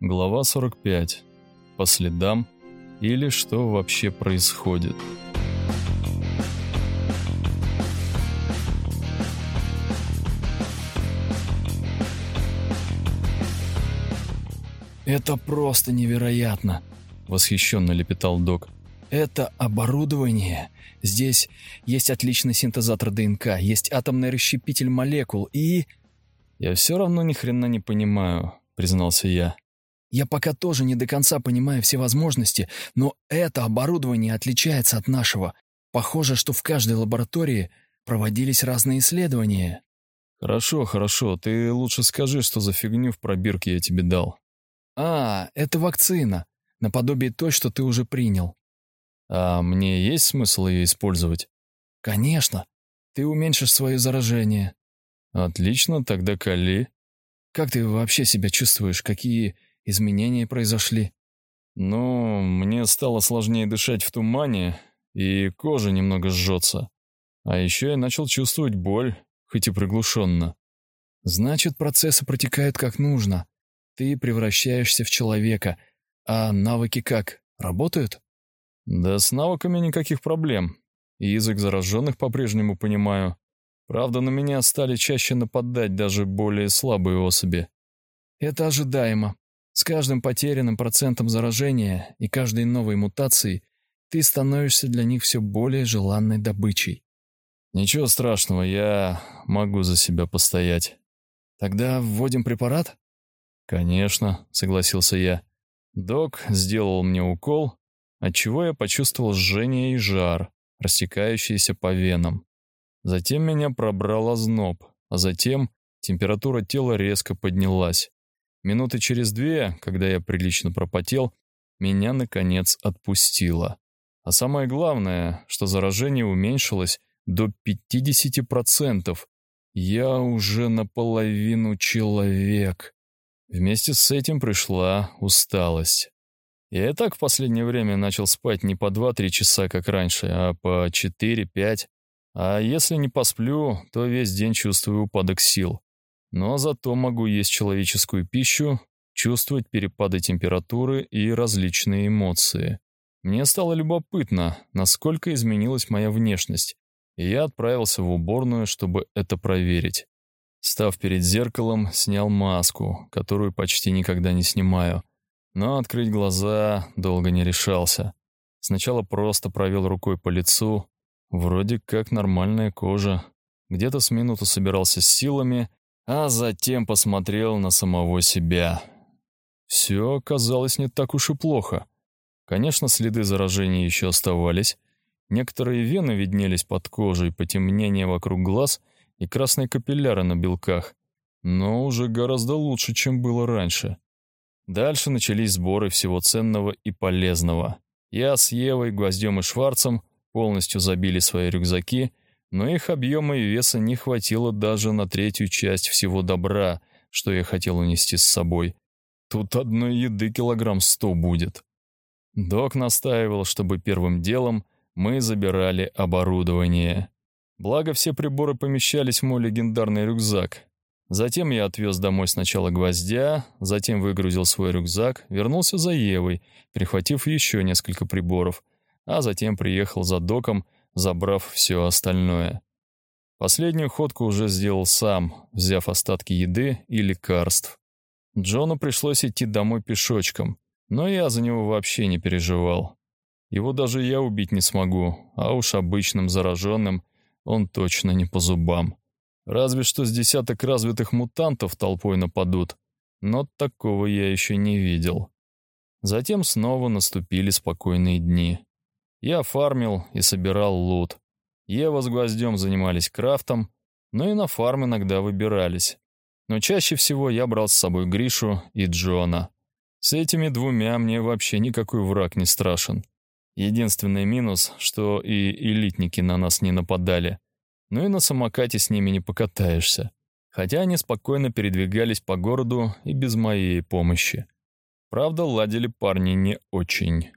Глава 45. По следам или что вообще происходит. «Это просто невероятно!» — восхищенно лепетал док. «Это оборудование. Здесь есть отличный синтезатор ДНК, есть атомный расщепитель молекул и...» «Я все равно ни хрена не понимаю», — признался я. Я пока тоже не до конца понимаю все возможности, но это оборудование отличается от нашего. Похоже, что в каждой лаборатории проводились разные исследования. Хорошо, хорошо. Ты лучше скажи, что за фигню в пробирке я тебе дал. А, это вакцина, наподобие той, что ты уже принял. А мне есть смысл ее использовать? Конечно. Ты уменьшишь свое заражение. Отлично, тогда кали. Как ты вообще себя чувствуешь? Какие изменения произошли? Ну, мне стало сложнее дышать в тумане, и кожа немного жжется. А еще я начал чувствовать боль, хоть и приглушенно. Значит, процессы протекают как нужно. Ты превращаешься в человека. А навыки как? Работают? Да с навыками никаких проблем. И язык зараженных по-прежнему понимаю. Правда, на меня стали чаще нападать даже более слабые особи. Это ожидаемо. С каждым потерянным процентом заражения и каждой новой мутацией ты становишься для них все более желанной добычей. Ничего страшного, я могу за себя постоять. Тогда вводим препарат? Конечно, согласился я. Док сделал мне укол, отчего я почувствовал жжение и жар, растекающийся по венам. Затем меня пробрал озноб, а затем температура тела резко поднялась. Минуты через две, когда я прилично пропотел, меня, наконец, отпустило. А самое главное, что заражение уменьшилось до 50%. Я уже наполовину человек. Вместе с этим пришла усталость. Я и так в последнее время начал спать не по 2-3 часа, как раньше, а по 4-5. А если не посплю, то весь день чувствую упадок сил. Но зато могу есть человеческую пищу, чувствовать перепады температуры и различные эмоции. Мне стало любопытно, насколько изменилась моя внешность, и я отправился в уборную, чтобы это проверить. Став перед зеркалом, снял маску, которую почти никогда не снимаю, но открыть глаза долго не решался. Сначала просто провел рукой по лицу, вроде как нормальная кожа. Где-то с минуту собирался с силами а затем посмотрел на самого себя. Все оказалось не так уж и плохо. Конечно, следы заражения еще оставались. Некоторые вены виднелись под кожей, потемнение вокруг глаз и красные капилляры на белках. Но уже гораздо лучше, чем было раньше. Дальше начались сборы всего ценного и полезного. Я с Евой, Гвоздем и Шварцем полностью забили свои рюкзаки — но их объема и веса не хватило даже на третью часть всего добра, что я хотел унести с собой. Тут одной еды килограмм сто будет. Док настаивал, чтобы первым делом мы забирали оборудование. Благо все приборы помещались в мой легендарный рюкзак. Затем я отвез домой сначала гвоздя, затем выгрузил свой рюкзак, вернулся за Евой, прихватив еще несколько приборов, а затем приехал за доком, забрав все остальное. Последнюю ходку уже сделал сам, взяв остатки еды и лекарств. Джону пришлось идти домой пешочком, но я за него вообще не переживал. Его даже я убить не смогу, а уж обычным зараженным он точно не по зубам. Разве что с десяток развитых мутантов толпой нападут, но такого я еще не видел. Затем снова наступили спокойные дни. Я фармил и собирал лут. Ева с Гвоздем занимались крафтом, но и на фарм иногда выбирались. Но чаще всего я брал с собой Гришу и Джона. С этими двумя мне вообще никакой враг не страшен. Единственный минус, что и элитники на нас не нападали. Ну и на самокате с ними не покатаешься. Хотя они спокойно передвигались по городу и без моей помощи. Правда, ладили парни не очень.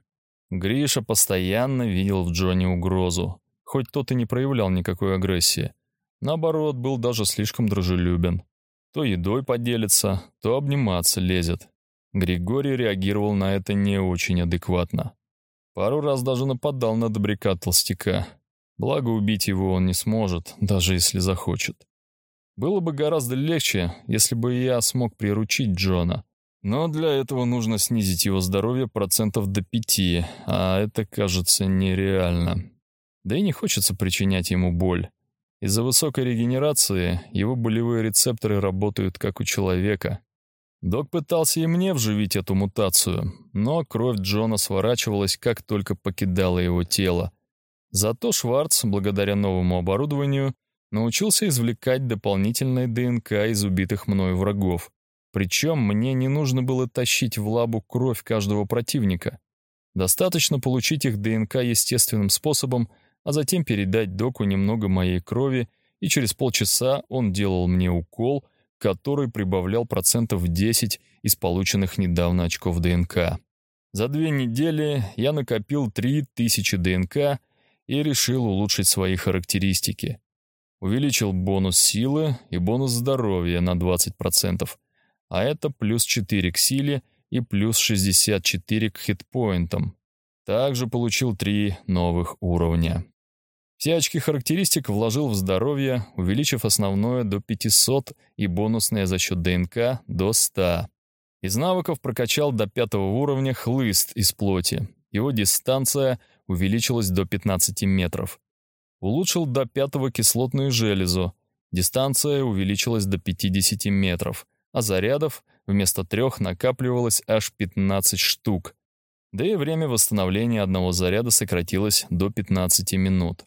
Гриша постоянно видел в Джонни угрозу, хоть тот и не проявлял никакой агрессии. Наоборот, был даже слишком дружелюбен. То едой поделится, то обниматься лезет. Григорий реагировал на это не очень адекватно. Пару раз даже нападал на добряка толстяка. Благо убить его он не сможет, даже если захочет. Было бы гораздо легче, если бы я смог приручить Джона. Но для этого нужно снизить его здоровье процентов до пяти, а это кажется нереально. Да и не хочется причинять ему боль. Из-за высокой регенерации его болевые рецепторы работают как у человека. Док пытался и мне вживить эту мутацию, но кровь Джона сворачивалась, как только покидала его тело. Зато Шварц, благодаря новому оборудованию, научился извлекать дополнительное ДНК из убитых мною врагов. Причем мне не нужно было тащить в лабу кровь каждого противника. Достаточно получить их ДНК естественным способом, а затем передать доку немного моей крови, и через полчаса он делал мне укол, который прибавлял процентов 10 из полученных недавно очков ДНК. За две недели я накопил 3000 ДНК и решил улучшить свои характеристики. Увеличил бонус силы и бонус здоровья на 20%, а это плюс 4 к силе и плюс 64 к хитпоинтам. Также получил три новых уровня. Все очки характеристик вложил в здоровье, увеличив основное до 500 и бонусное за счет ДНК до 100. Из навыков прокачал до пятого уровня хлыст из плоти. Его дистанция увеличилась до 15 метров. Улучшил до пятого кислотную железу. Дистанция увеличилась до 50 метров, а зарядов вместо трех накапливалось аж 15 штук. Да и время восстановления одного заряда сократилось до 15 минут.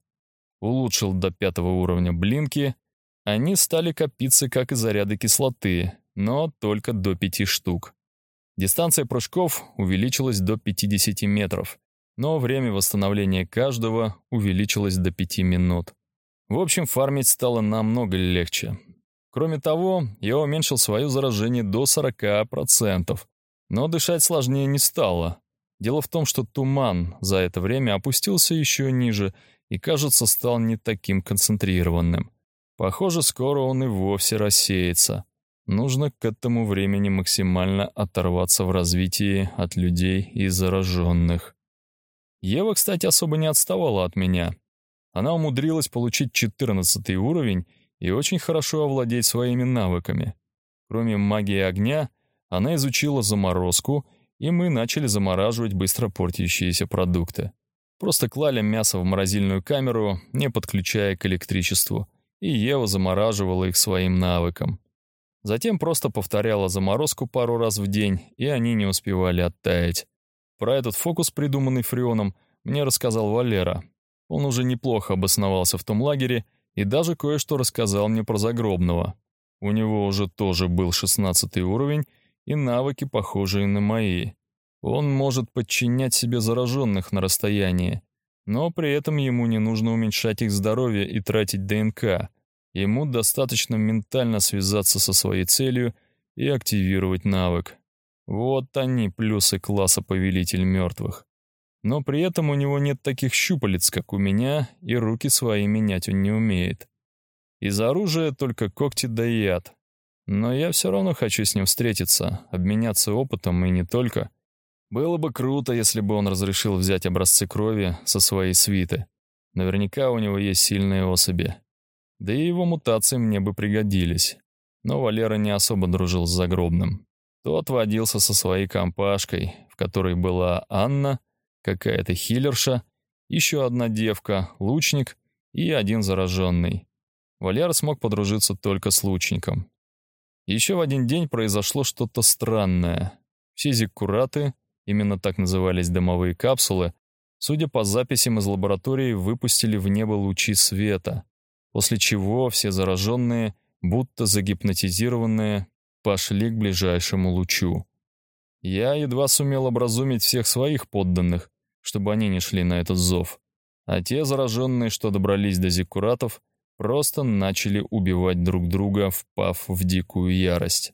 Улучшил до пятого уровня блинки. Они стали копиться, как и заряды кислоты, но только до 5 штук. Дистанция прыжков увеличилась до 50 метров, но время восстановления каждого увеличилось до 5 минут. В общем, фармить стало намного легче. Кроме того, я уменьшил свое заражение до 40%, но дышать сложнее не стало. Дело в том, что туман за это время опустился еще ниже и, кажется, стал не таким концентрированным. Похоже, скоро он и вовсе рассеется. Нужно к этому времени максимально оторваться в развитии от людей и зараженных. Ева, кстати, особо не отставала от меня. Она умудрилась получить 14 уровень и очень хорошо овладеть своими навыками. Кроме магии огня, она изучила заморозку, и мы начали замораживать быстро портящиеся продукты. Просто клали мясо в морозильную камеру, не подключая к электричеству, и Ева замораживала их своим навыком. Затем просто повторяла заморозку пару раз в день, и они не успевали оттаять. Про этот фокус, придуманный Фреоном, мне рассказал Валера. Он уже неплохо обосновался в том лагере и даже кое-что рассказал мне про Загробного. У него уже тоже был шестнадцатый уровень и навыки, похожие на мои. Он может подчинять себе зараженных на расстоянии, но при этом ему не нужно уменьшать их здоровье и тратить ДНК. Ему достаточно ментально связаться со своей целью и активировать навык. Вот они, плюсы класса Повелитель Мертвых. Но при этом у него нет таких щупалец, как у меня, и руки свои менять он не умеет. Из оружия только когти да яд. Но я все равно хочу с ним встретиться, обменяться опытом и не только. Было бы круто, если бы он разрешил взять образцы крови со своей свиты. Наверняка у него есть сильные особи. Да и его мутации мне бы пригодились. Но Валера не особо дружил с Загробным. Тот водился со своей компашкой, в которой была Анна, какая-то хиллерша, еще одна девка, лучник и один зараженный. Валера смог подружиться только с лучником. Еще в один день произошло что-то странное. Все зиккураты, именно так назывались дымовые капсулы, судя по записям из лаборатории, выпустили в небо лучи света, после чего все зараженные, будто загипнотизированные, пошли к ближайшему лучу. Я едва сумел образумить всех своих подданных, чтобы они не шли на этот зов. А те зараженные, что добрались до зиккуратов, просто начали убивать друг друга, впав в дикую ярость.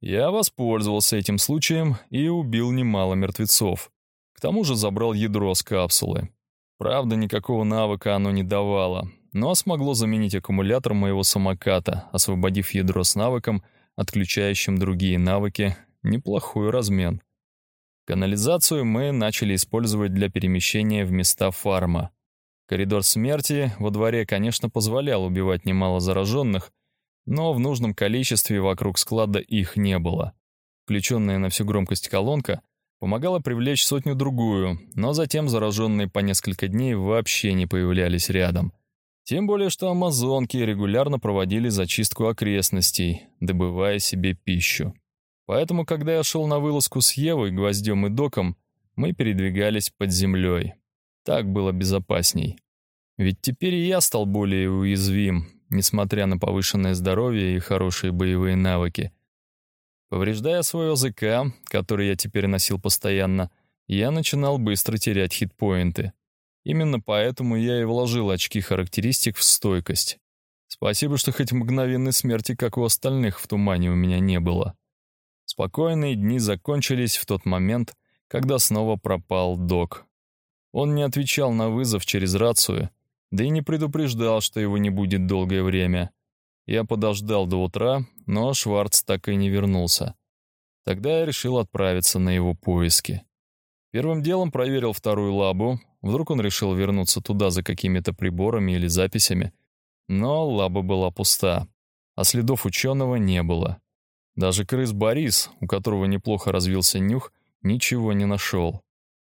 Я воспользовался этим случаем и убил немало мертвецов. К тому же забрал ядро с капсулы. Правда, никакого навыка оно не давало, но смогло заменить аккумулятор моего самоката, освободив ядро с навыком — отключающим другие навыки, Неплохой размен. Канализацию мы начали использовать для перемещения в места фарма. Коридор смерти во дворе, конечно, позволял убивать немало зараженных, но в нужном количестве вокруг склада их не было. Включенная на всю громкость колонка помогала привлечь сотню-другую, но затем зараженные по несколько дней вообще не появлялись рядом. Тем более, что амазонки регулярно проводили зачистку окрестностей, добывая себе пищу. Поэтому, когда я шел на вылазку с Евой, Гвоздем и Доком, мы передвигались под землей. Так было безопасней. Ведь теперь и я стал более уязвим, несмотря на повышенное здоровье и хорошие боевые навыки. Повреждая свой ОЗК, который я теперь носил постоянно, я начинал быстро терять хитпоинты. Именно поэтому я и вложил очки характеристик в стойкость. Спасибо, что хоть мгновенной смерти, как у остальных, в тумане у меня не было. Спокойные дни закончились в тот момент, когда снова пропал док. Он не отвечал на вызов через рацию, да и не предупреждал, что его не будет долгое время. Я подождал до утра, но Шварц так и не вернулся. Тогда я решил отправиться на его поиски. Первым делом проверил вторую лабу, вдруг он решил вернуться туда за какими-то приборами или записями. Но лаба была пуста, а следов ученого не было. Даже крыс Борис, у которого неплохо развился нюх, ничего не нашел.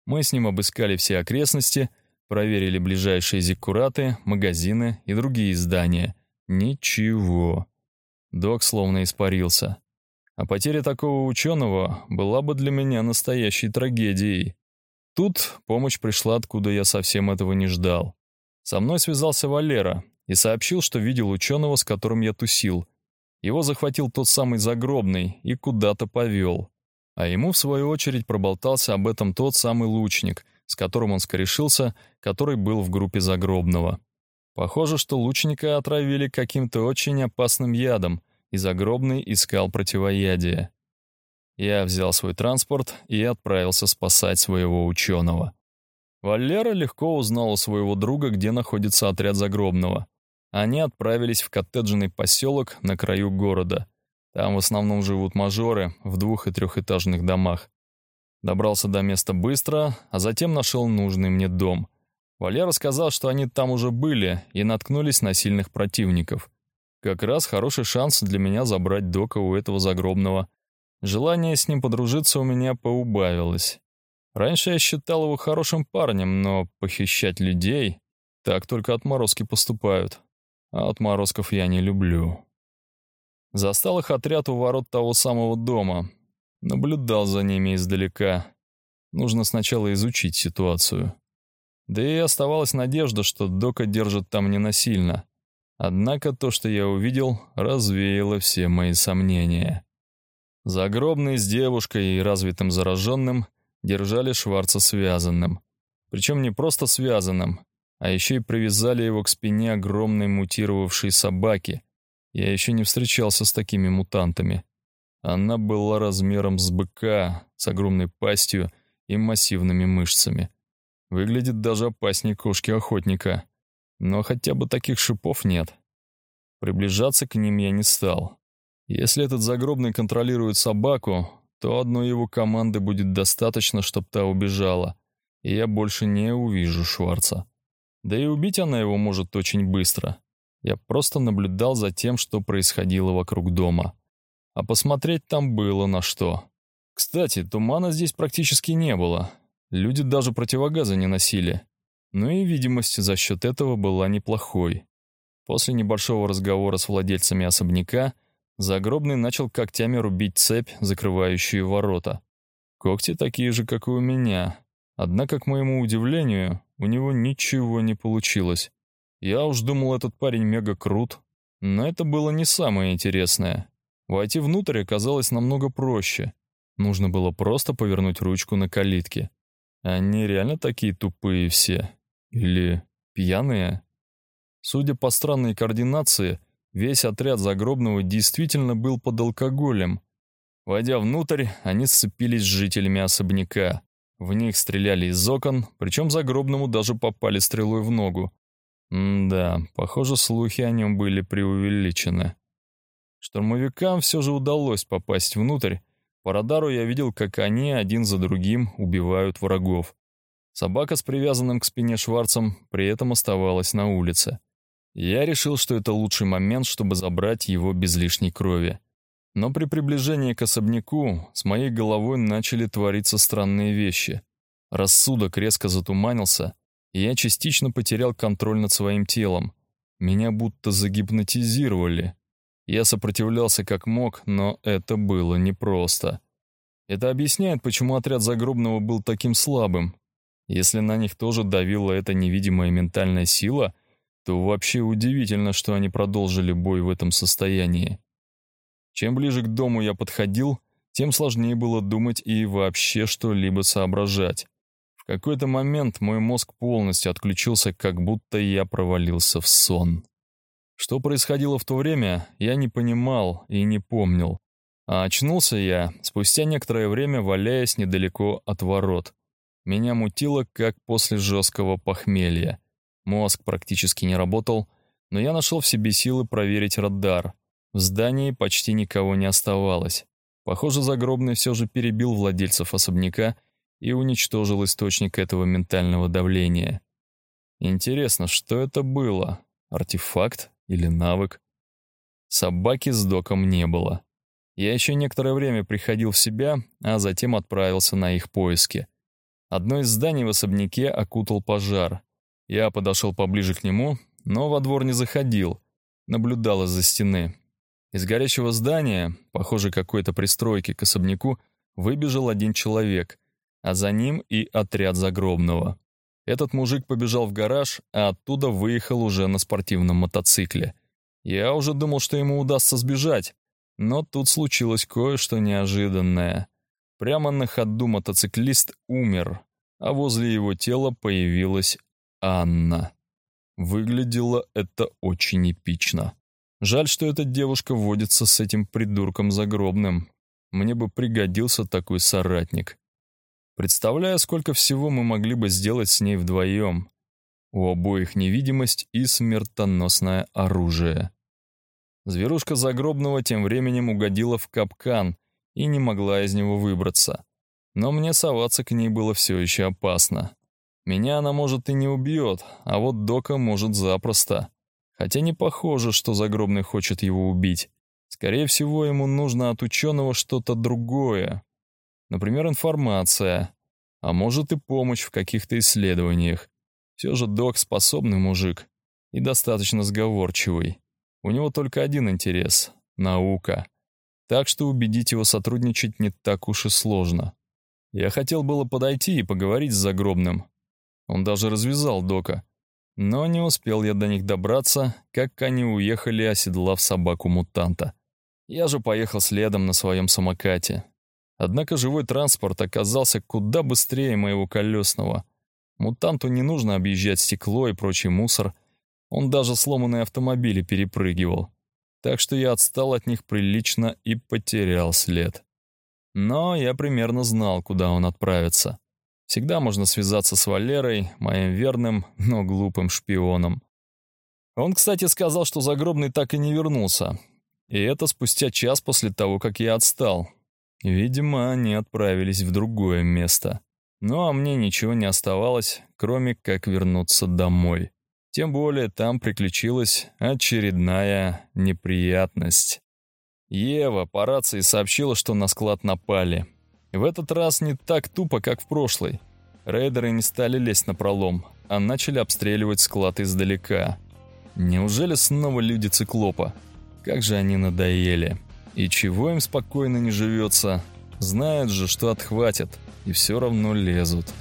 Мы с ним обыскали все окрестности, проверили ближайшие зиккураты, магазины и другие здания — Ничего. Док словно испарился. А потеря такого ученого была бы для меня настоящей трагедией. Тут помощь пришла, откуда я совсем этого не ждал. Со мной связался Валера и сообщил, что видел ученого, с которым я тусил. Его захватил тот самый загробный и куда-то повел. А ему, в свою очередь, проболтался об этом тот самый лучник, с которым он скорешился, который был в группе загробного. Похоже, что лучника отравили каким-то очень опасным ядом, и загробный искал противоядие. Я взял свой транспорт и отправился спасать своего ученого. Валера легко узнал у своего друга, где находится отряд загробного. Они отправились в коттеджный поселок на краю города. Там в основном живут мажоры в двух- и трехэтажных домах. Добрался до места быстро, а затем нашел нужный мне дом — Валера сказал, что они там уже были и наткнулись на сильных противников. Как раз хороший шанс для меня забрать Дока у этого загробного. Желание с ним подружиться у меня поубавилось. Раньше я считал его хорошим парнем, но похищать людей... Так только отморозки поступают. А отморозков я не люблю. Застал их отряд у ворот того самого дома. Наблюдал за ними издалека. Нужно сначала изучить ситуацию. Да и оставалась надежда, что Дока держит там ненасильно. Однако то, что я увидел, развеяло все мои сомнения. Загробный с девушкой и развитым зараженным держали Шварца связанным. Причем не просто связанным, а еще и привязали его к спине огромной мутировавшей собаки. Я еще не встречался с такими мутантами. Она была размером с быка, с огромной пастью и массивными мышцами. Выглядит даже опаснее кошки-охотника. Но хотя бы таких шипов нет. Приближаться к ним я не стал. Если этот загробный контролирует собаку, то одной его команды будет достаточно, чтобы та убежала, и я больше не увижу Шварца. Да и убить она его может очень быстро. Я просто наблюдал за тем, что происходило вокруг дома. А посмотреть там было на что. Кстати, тумана здесь практически не было. Люди даже противогаза не носили. Ну и видимость за счет этого была неплохой. После небольшого разговора с владельцами особняка Загробный начал когтями рубить цепь, закрывающую ворота. Когти такие же, как и у меня. Однако, к моему удивлению, у него ничего не получилось. Я уж думал, этот парень мега крут. Но это было не самое интересное. Войти внутрь оказалось намного проще. Нужно было просто повернуть ручку на калитке. Они реально такие тупые все? Или пьяные? Судя по странной координации, весь отряд Загробного действительно был под алкоголем. Войдя внутрь, они сцепились с жителями особняка. В них стреляли из окон, причем Загробному даже попали стрелой в ногу. Да, похоже, слухи о нем были преувеличены. Штурмовикам все же удалось попасть внутрь, По радару я видел, как они один за другим убивают врагов. Собака с привязанным к спине Шварцем при этом оставалась на улице. Я решил, что это лучший момент, чтобы забрать его без лишней крови. Но при приближении к особняку с моей головой начали твориться странные вещи. Рассудок резко затуманился, и я частично потерял контроль над своим телом. Меня будто загипнотизировали. Я сопротивлялся как мог, но это было непросто. Это объясняет, почему отряд Загробного был таким слабым. Если на них тоже давила эта невидимая ментальная сила, то вообще удивительно, что они продолжили бой в этом состоянии. Чем ближе к дому я подходил, тем сложнее было думать и вообще что-либо соображать. В какой-то момент мой мозг полностью отключился, как будто я провалился в сон. Что происходило в то время, я не понимал и не помнил. А очнулся я спустя некоторое время, валяясь недалеко от ворот. Меня мутило, как после жесткого похмелья. Мозг практически не работал, но я нашел в себе силы проверить радар. В здании почти никого не оставалось. Похоже, Загробный все же перебил владельцев особняка и уничтожил источник этого ментального давления. Интересно, что это было? Артефакт или навык? Собаки с доком не было. Я еще некоторое время приходил в себя, а затем отправился на их поиски. Одно из зданий в особняке окутал пожар. Я подошел поближе к нему, но во двор не заходил, наблюдал из-за стены. Из горящего здания, похоже, какой-то пристройки к особняку, выбежал один человек, а за ним и отряд загробного. Этот мужик побежал в гараж, а оттуда выехал уже на спортивном мотоцикле. Я уже думал, что ему удастся сбежать, но тут случилось кое-что неожиданное. Прямо на ходу мотоциклист умер, а возле его тела появилась Анна. Выглядело это очень эпично. Жаль, что эта девушка водится с этим придурком загробным. Мне бы пригодился такой соратник. Представляю, сколько всего мы могли бы сделать с ней вдвоем. У обоих невидимость и смертоносное оружие. Зверушка загробного тем временем угодила в капкан и не могла из него выбраться. Но мне соваться к ней было все еще опасно. Меня она, может, и не убьет, а вот Дока может запросто. Хотя не похоже, что Загробный хочет его убить. Скорее всего, ему нужно от ученого что-то другое. Например, информация. А может и помощь в каких-то исследованиях. Все же Док способный мужик и достаточно сговорчивый. У него только один интерес — наука. Так что убедить его сотрудничать не так уж и сложно. Я хотел было подойти и поговорить с Загробным. Он даже развязал Дока. Но не успел я до них добраться, как они уехали, оседлав собаку-мутанта. Я же поехал следом на своем самокате. Однако живой транспорт оказался куда быстрее моего колесного. Мутанту не нужно объезжать стекло и прочий мусор — он даже сломанные автомобили перепрыгивал. Так что я отстал от них прилично и потерял след. Но я примерно знал, куда он отправится. Всегда можно связаться с Валерой, моим верным, но глупым шпионом. Он, кстати, сказал, что Загробный так и не вернулся. И это спустя час после того, как я отстал. Видимо, они отправились в другое место. Ну а мне ничего не оставалось, кроме как вернуться домой. Тем более там приключилась очередная неприятность. Ева по рации сообщила, что на склад напали. В этот раз не так тупо, как в прошлый. Рейдеры не стали лезть на пролом, а начали обстреливать склад издалека. Неужели снова люди циклопа? Как же они надоели. И чего им спокойно не живется? Знают же, что отхватят, и все равно лезут.